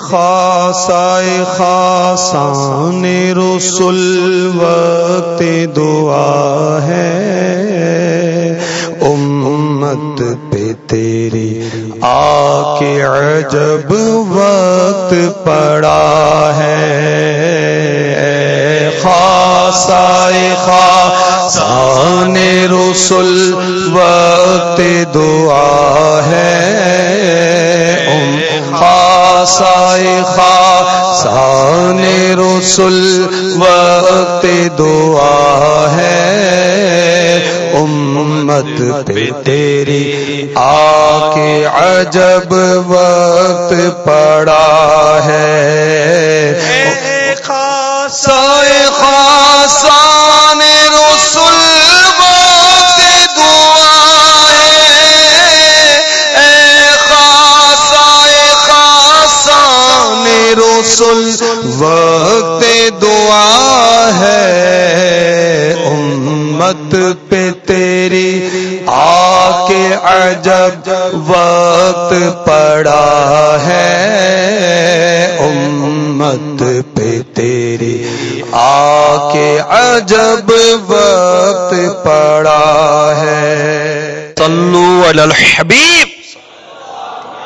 خاصائے خاصان رسول، وقت دعا ہے۔ امت پہ تیری آ کے عجب وقت پڑا ہے۔ خاصائے خاصان رسول، وقت دعا ہے۔ خاصائے خاصان رسول وقت دعا ہے۔ امت پہ تیری آ کے عجب وقت پڑا ہے۔ خاصائے خاصان رسول، وقت دعا ہے۔ امت پہ تیری آ کے عجب وقت پڑا ہے۔ امت پہ تیری آ کے عجب وقت پڑا ہے۔ صلو علی الحبیب۔